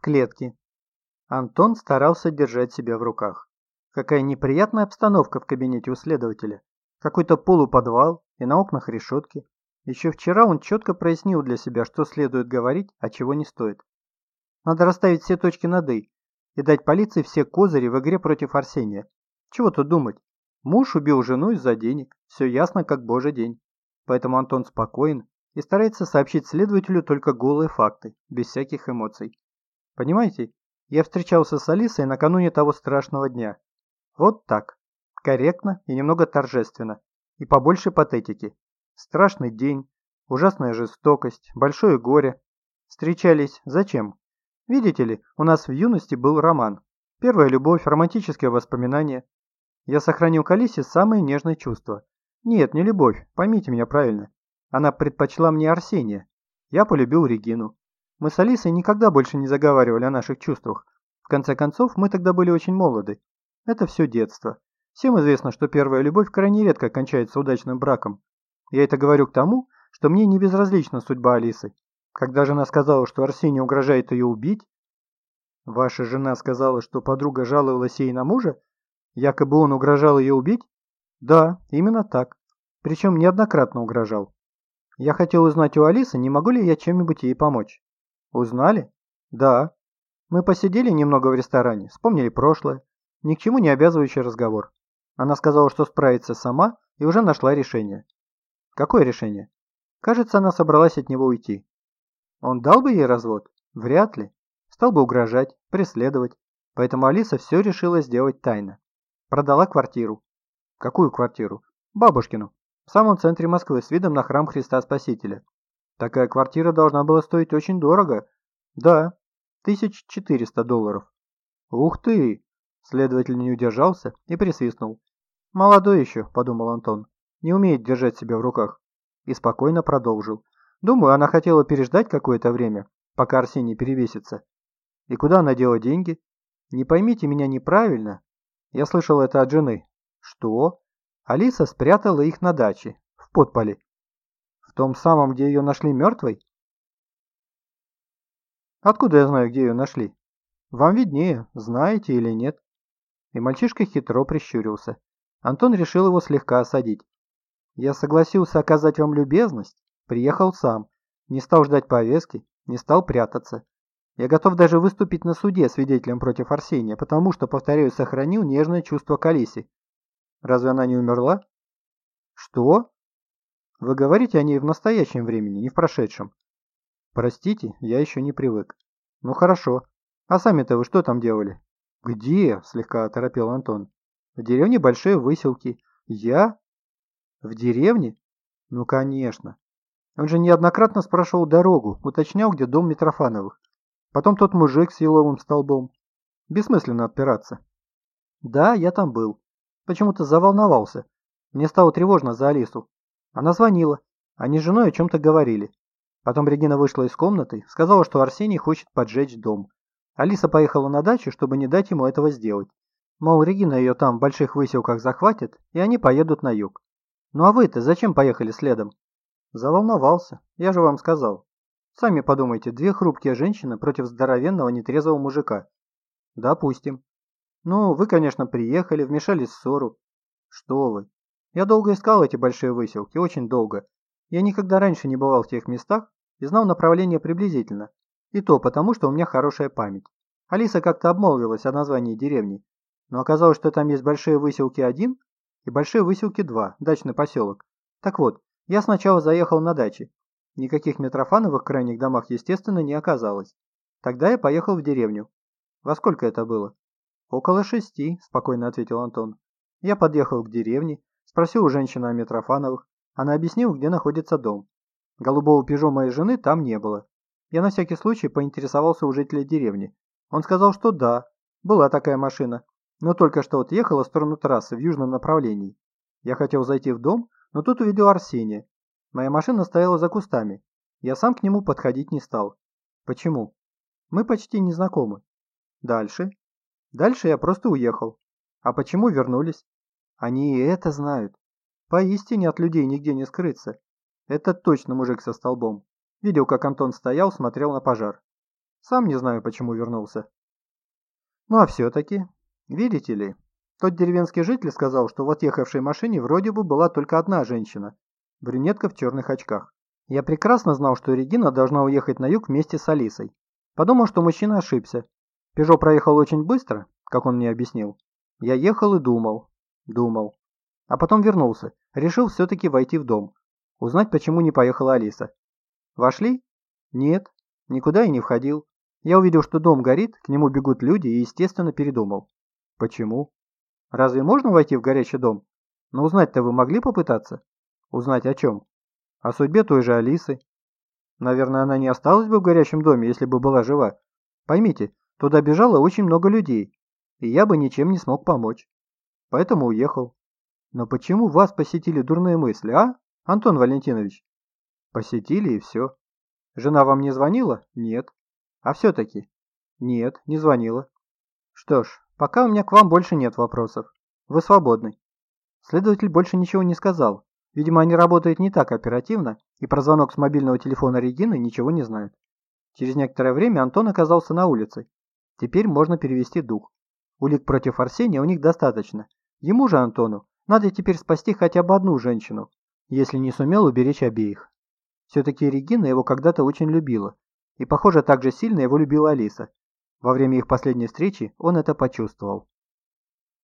в клетке. Антон старался держать себя в руках. Какая неприятная обстановка в кабинете у следователя. Какой-то полуподвал и на окнах решетки. Еще вчера он четко прояснил для себя, что следует говорить, а чего не стоит. Надо расставить все точки над «и» и дать полиции все козыри в игре против Арсения. Чего тут думать? Муж убил жену из-за денег. Все ясно, как божий день. Поэтому Антон спокоен и старается сообщить следователю только голые факты, без всяких эмоций. Понимаете, я встречался с Алисой накануне того страшного дня. Вот так. Корректно и немного торжественно. И побольше патетики. Страшный день, ужасная жестокость, большое горе. Встречались зачем? Видите ли, у нас в юности был роман. Первая любовь, романтические воспоминания. Я сохранил к Алисе самые нежные чувства. Нет, не любовь, поймите меня правильно. Она предпочла мне Арсения. Я полюбил Регину. Мы с Алисой никогда больше не заговаривали о наших чувствах. В конце концов, мы тогда были очень молоды. Это все детство. Всем известно, что первая любовь крайне редко кончается удачным браком. Я это говорю к тому, что мне не безразлична судьба Алисы. Когда жена сказала, что Арсений угрожает ее убить... Ваша жена сказала, что подруга жаловалась ей на мужа? Якобы он угрожал ее убить? Да, именно так. Причем неоднократно угрожал. Я хотел узнать у Алисы, не могу ли я чем-нибудь ей помочь. Узнали? Да. Мы посидели немного в ресторане, вспомнили прошлое. Ни к чему не обязывающий разговор. Она сказала, что справится сама и уже нашла решение. Какое решение? Кажется, она собралась от него уйти. Он дал бы ей развод? Вряд ли. Стал бы угрожать, преследовать. Поэтому Алиса все решила сделать тайно. Продала квартиру. Какую квартиру? Бабушкину в самом центре Москвы с видом на храм Христа Спасителя. Такая квартира должна была стоить очень дорого. Да, 1400 долларов. Ух ты! Следователь не удержался и присвистнул. «Молодой еще», — подумал Антон, — «не умеет держать себя в руках». И спокойно продолжил. «Думаю, она хотела переждать какое-то время, пока Арсений перевесится. И куда она дела деньги? Не поймите меня неправильно. Я слышал это от жены». «Что?» Алиса спрятала их на даче, в подполе. В том самом, где ее нашли мертвой? Откуда я знаю, где ее нашли? Вам виднее, знаете или нет. И мальчишка хитро прищурился. Антон решил его слегка осадить. Я согласился оказать вам любезность, приехал сам, не стал ждать повестки, не стал прятаться. Я готов даже выступить на суде свидетелем против Арсения, потому что, повторяю, сохранил нежное чувство к Алисе. Разве она не умерла? Что? Вы говорите о ней в настоящем времени, не в прошедшем. Простите, я еще не привык. Ну хорошо. А сами-то вы что там делали? Где? Слегка оторопел Антон. В деревне Большие Выселки. Я? В деревне? Ну конечно. Он же неоднократно спрашивал дорогу, уточнял, где дом Митрофановых. Потом тот мужик с еловым столбом. Бессмысленно отпираться. Да, я там был. Почему-то заволновался. Мне стало тревожно за Алису. Она звонила. Они с женой о чем-то говорили. Потом Регина вышла из комнаты, сказала, что Арсений хочет поджечь дом. Алиса поехала на дачу, чтобы не дать ему этого сделать. Мол, Регина ее там в больших выселках захватит, и они поедут на юг. Ну а вы-то зачем поехали следом? Заволновался, я же вам сказал. Сами подумайте, две хрупкие женщины против здоровенного нетрезвого мужика. Допустим. Ну, вы, конечно, приехали, вмешались в ссору. Что вы. Я долго искал эти большие выселки, очень долго. Я никогда раньше не бывал в тех местах и знал направление приблизительно. И то потому, что у меня хорошая память. Алиса как-то обмолвилась о названии деревни, но оказалось, что там есть большие выселки 1 и большие выселки 2, дачный поселок. Так вот, я сначала заехал на даче. Никаких Митрофановых крайних домах, естественно, не оказалось. Тогда я поехал в деревню. Во сколько это было? «Около шести», – спокойно ответил Антон. Я подъехал к деревне, спросил у женщины о Митрофановых. Она объяснила, где находится дом. Голубого пижо моей жены там не было. Я на всякий случай поинтересовался у жителя деревни. Он сказал, что да, была такая машина, но только что отъехала в сторону трассы в южном направлении. Я хотел зайти в дом, но тут увидел Арсения. Моя машина стояла за кустами. Я сам к нему подходить не стал. Почему? Мы почти не знакомы. Дальше. Дальше я просто уехал. А почему вернулись? Они и это знают. Поистине от людей нигде не скрыться. Это точно мужик со столбом. Видел, как Антон стоял, смотрел на пожар. Сам не знаю, почему вернулся. Ну а все-таки, видите ли, тот деревенский житель сказал, что в отъехавшей машине вроде бы была только одна женщина, брюнетка в черных очках. Я прекрасно знал, что Регина должна уехать на юг вместе с Алисой. Подумал, что мужчина ошибся. Пежо проехал очень быстро, как он мне объяснил. Я ехал и думал, думал. А потом вернулся, решил все-таки войти в дом. Узнать, почему не поехала Алиса. Вошли? Нет, никуда и не входил. Я увидел, что дом горит, к нему бегут люди и, естественно, передумал. Почему? Разве можно войти в горящий дом? Но узнать-то вы могли попытаться? Узнать о чем? О судьбе той же Алисы. Наверное, она не осталась бы в горящем доме, если бы была жива. Поймите, туда бежало очень много людей, и я бы ничем не смог помочь. Поэтому уехал. Но почему вас посетили дурные мысли, а, Антон Валентинович? Посетили и все. Жена вам не звонила? Нет. А все-таки? Нет, не звонила. Что ж, пока у меня к вам больше нет вопросов. Вы свободны. Следователь больше ничего не сказал. Видимо, они работают не так оперативно, и про звонок с мобильного телефона Регины ничего не знают. Через некоторое время Антон оказался на улице. Теперь можно перевести дух. Улик против Арсения у них достаточно. Ему же, Антону, надо теперь спасти хотя бы одну женщину, если не сумел уберечь обеих. Все-таки Регина его когда-то очень любила, и, похоже, так же сильно его любила Алиса. Во время их последней встречи он это почувствовал.